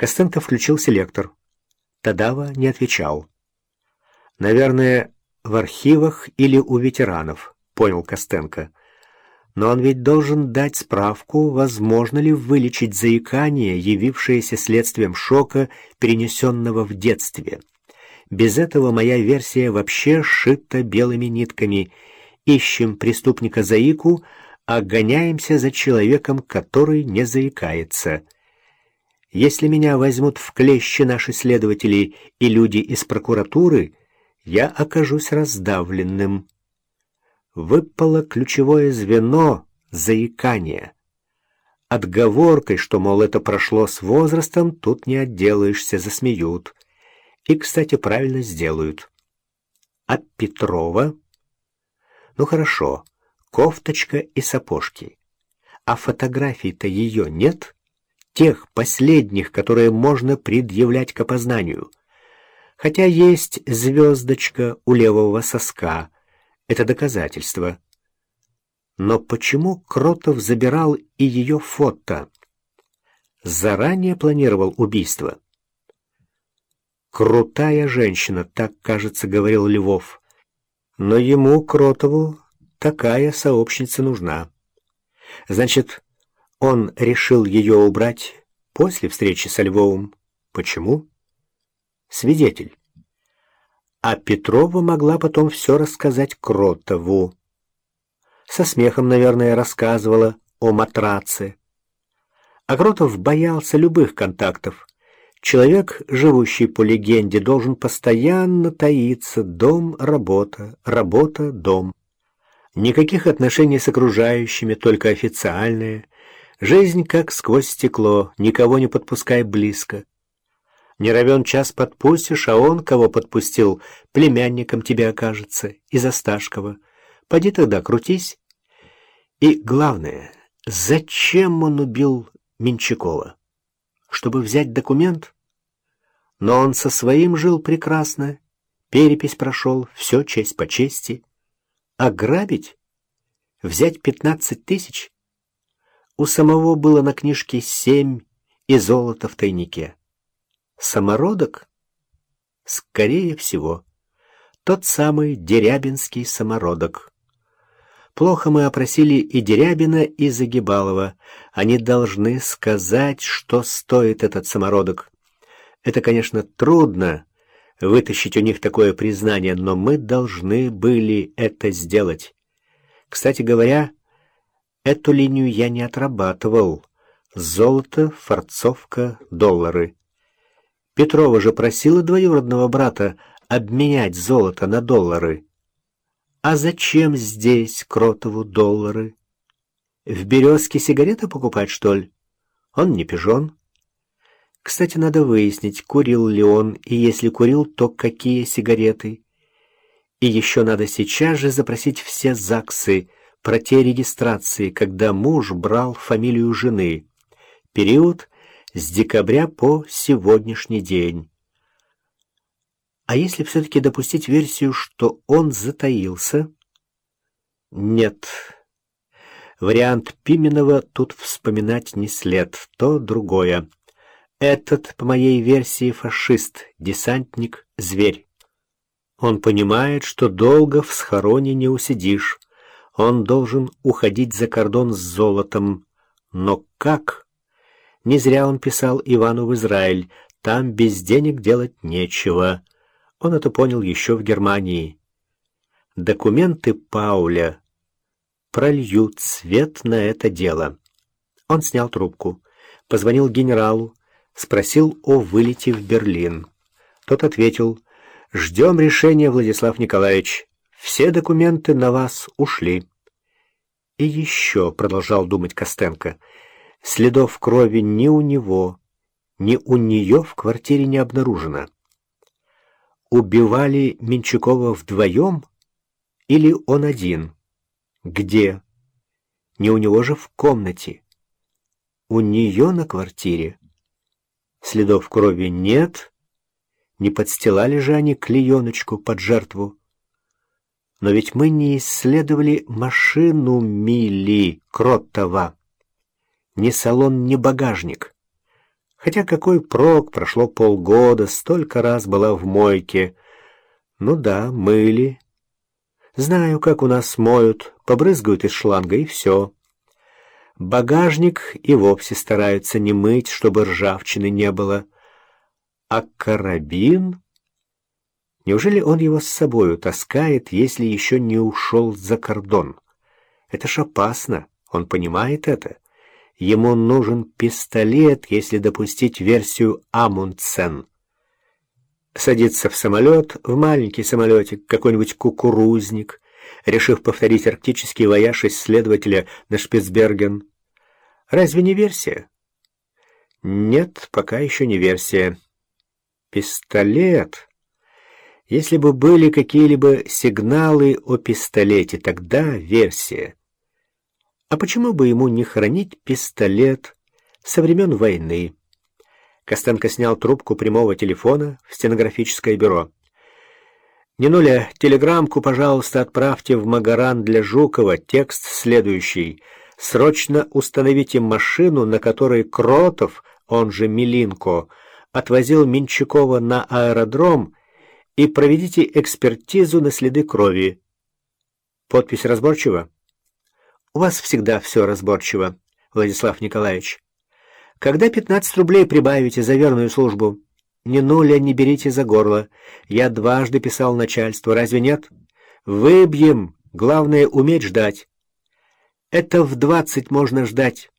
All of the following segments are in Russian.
Костенко включил селектор. Тадава не отвечал. «Наверное, в архивах или у ветеранов», — понял Костенко. «Но он ведь должен дать справку, возможно ли вылечить заикание, явившееся следствием шока, перенесенного в детстве. Без этого моя версия вообще сшита белыми нитками. Ищем преступника-заику, а гоняемся за человеком, который не заикается». Если меня возьмут в клещи наши следователи и люди из прокуратуры, я окажусь раздавленным. Выпало ключевое звено — заикание. Отговоркой, что, мол, это прошло с возрастом, тут не отделаешься, засмеют. И, кстати, правильно сделают. А Петрова? Ну хорошо, кофточка и сапожки. А фотографий-то ее нет? — тех последних, которые можно предъявлять к опознанию. Хотя есть звездочка у левого соска. Это доказательство. Но почему Кротов забирал и ее фото? Заранее планировал убийство. «Крутая женщина», — так, кажется, говорил Львов. Но ему, Кротову, такая сообщница нужна. Значит, он решил ее убрать после встречи со Львовым. Почему? Свидетель. А Петрова могла потом все рассказать Кротову. Со смехом, наверное, рассказывала о матраце. А Кротов боялся любых контактов. Человек, живущий по легенде, должен постоянно таиться дом, работа, работа, дом. Никаких отношений с окружающими, только официальные. Жизнь как сквозь стекло, никого не подпускай близко. Не равен час подпустишь, а он, кого подпустил, племянником тебе окажется, из Осташкова. Поди тогда, крутись. И главное, зачем он убил Менчакова? Чтобы взять документ? Но он со своим жил прекрасно, перепись прошел, все честь по чести. Ограбить? Взять пятнадцать тысяч? У самого было на книжке семь и золото в тайнике. Самородок? Скорее всего. Тот самый Дерябинский самородок. Плохо мы опросили и Дерябина, и Загибалова. Они должны сказать, что стоит этот самородок. Это, конечно, трудно вытащить у них такое признание, но мы должны были это сделать. Кстати говоря, Эту линию я не отрабатывал. Золото, форцовка, доллары. Петрова же просила двоюродного брата обменять золото на доллары. А зачем здесь Кротову доллары? В «Березке» сигареты покупать, что ли? Он не пижон. Кстати, надо выяснить, курил ли он, и если курил, то какие сигареты. И еще надо сейчас же запросить все ЗАГСы, про те регистрации, когда муж брал фамилию жены. Период с декабря по сегодняшний день. А если все-таки допустить версию, что он затаился? Нет. Вариант Пименова тут вспоминать не след, то другое. Этот, по моей версии, фашист, десантник, зверь. Он понимает, что долго в схороне не усидишь, он должен уходить за кордон с золотом. Но как? Не зря он писал Ивану в Израиль. Там без денег делать нечего. Он это понял еще в Германии. Документы Пауля прольют свет на это дело. Он снял трубку, позвонил генералу, спросил о вылете в Берлин. Тот ответил, «Ждем решения, Владислав Николаевич. Все документы на вас ушли». И еще, продолжал думать Костенко, следов крови ни у него, ни у нее в квартире не обнаружено. Убивали Менчакова вдвоем или он один? Где? Не у него же в комнате. У нее на квартире. Следов крови нет. Не подстилали же они клееночку под жертву. Но ведь мы не исследовали машину Мили Кротова. Ни салон, ни багажник. Хотя какой прок, прошло полгода, столько раз была в мойке. Ну да, мыли. Знаю, как у нас моют, побрызгают из шланга и все. Багажник и вовсе стараются не мыть, чтобы ржавчины не было. А карабин... Неужели он его с собою таскает, если еще не ушел за кордон? Это ж опасно, он понимает это. Ему нужен пистолет, если допустить версию Амундсен. Садится в самолет, в маленький самолетик, какой-нибудь кукурузник, решив повторить арктический вояж исследователя на Шпицберген. Разве не версия? Нет, пока еще не версия. Пистолет. Если бы были какие-либо сигналы о пистолете, тогда версия. А почему бы ему не хранить пистолет со времен войны? Костенко снял трубку прямого телефона в стенографическое бюро. «Ненуля, телеграммку, пожалуйста, отправьте в Магаран для Жукова. Текст следующий. Срочно установите машину, на которой Кротов, он же Милинко, отвозил Минчакова на аэродром и проведите экспертизу на следы крови. Подпись разборчива?» У вас всегда все разборчиво, Владислав Николаевич. Когда 15 рублей прибавите за верную службу? Ни нуля не берите за горло. Я дважды писал начальству, разве нет? Выбьем, главное уметь ждать. Это в 20 можно ждать.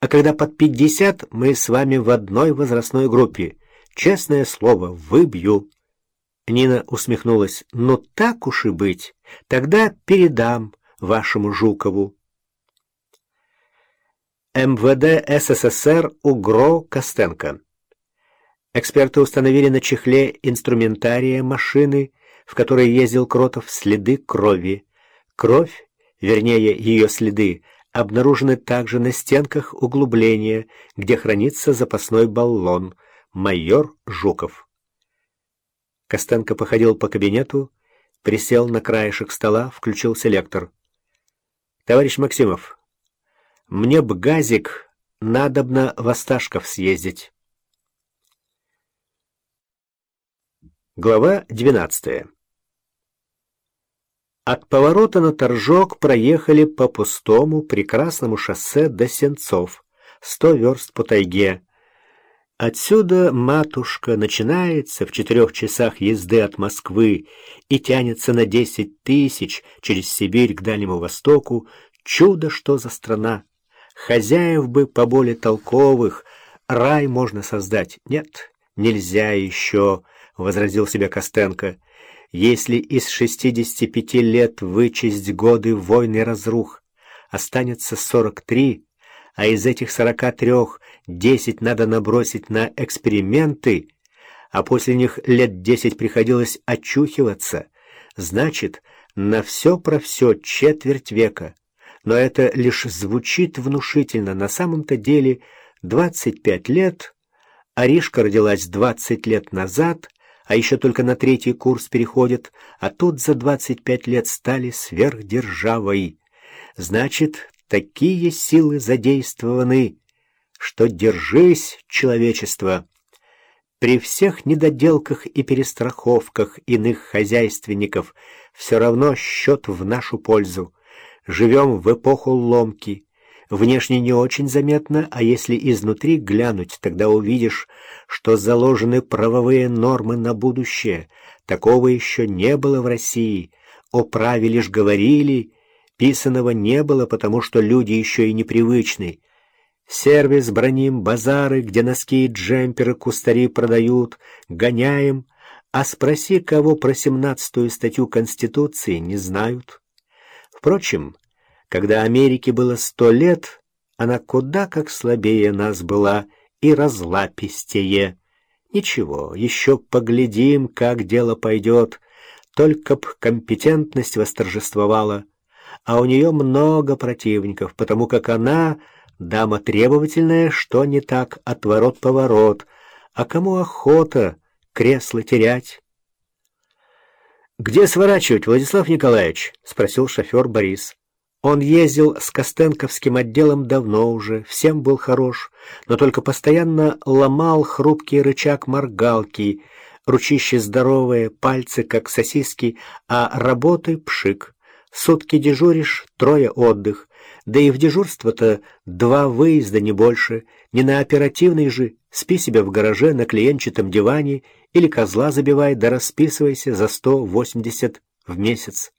А когда под 50, мы с вами в одной возрастной группе. Честное слово, выбью. Нина усмехнулась. Ну так уж и быть. Тогда передам вашему Жукову. МВД СССР УГРО Костенко. Эксперты установили на чехле инструментария машины, в которой ездил Кротов, следы крови. Кровь, вернее ее следы, обнаружены также на стенках углубления, где хранится запасной баллон. Майор Жуков. Костенко походил по кабинету, присел на краешек стола, включил селектор. «Товарищ Максимов, мне б газик, надобно в Осташков съездить. Глава двенадцатая. От поворота на Торжок проехали по пустому прекрасному шоссе до Сенцов, сто верст по тайге. Отсюда матушка начинается в четырех часах езды от Москвы и тянется на десять тысяч через Сибирь к Дальнему Востоку. Чудо, что за страна! Хозяев бы поболее толковых, рай можно создать. Нет, нельзя еще, — возразил себе Костенко. Если из шестидесяти пяти лет вычесть годы войны разрух, останется сорок три, а из этих сорока трех десять надо набросить на эксперименты, а после них лет десять приходилось очухиваться, значит, на все про все четверть века — но это лишь звучит внушительно. На самом-то деле 25 лет, Аришка родилась 20 лет назад, а еще только на третий курс переходит, а тут за 25 лет стали сверхдержавой. Значит, такие силы задействованы, что держись, человечество. При всех недоделках и перестраховках иных хозяйственников все равно счет в нашу пользу. Живем в эпоху ломки. Внешне не очень заметно, а если изнутри глянуть, тогда увидишь, что заложены правовые нормы на будущее. Такого еще не было в России. О праве лишь говорили, писаного не было, потому что люди еще и непривычны. Сервис, броним, базары, где носки и джемперы кустари продают, гоняем, а спроси, кого про семнадцатую статью Конституции не знают. Впрочем, когда Америке было сто лет, она куда как слабее нас была и разлапистее. Ничего, еще поглядим, как дело пойдет. Только б компетентность восторжествовала. А у нее много противников, потому как она дама требовательная, что не так, отворот-поворот. А кому охота кресло терять? «Где сворачивать, Владислав Николаевич?» — спросил шофер Борис. Он ездил с Костенковским отделом давно уже, всем был хорош, но только постоянно ломал хрупкий рычаг моргалки, ручище здоровые, пальцы как сосиски, а работы пшик. Сутки дежуришь, трое отдых, да и в дежурство-то два выезда, не больше. Не на оперативный же, спи себе в гараже на клиентчатом диване или козла забивай, да расписывайся за сто восемьдесят в месяц.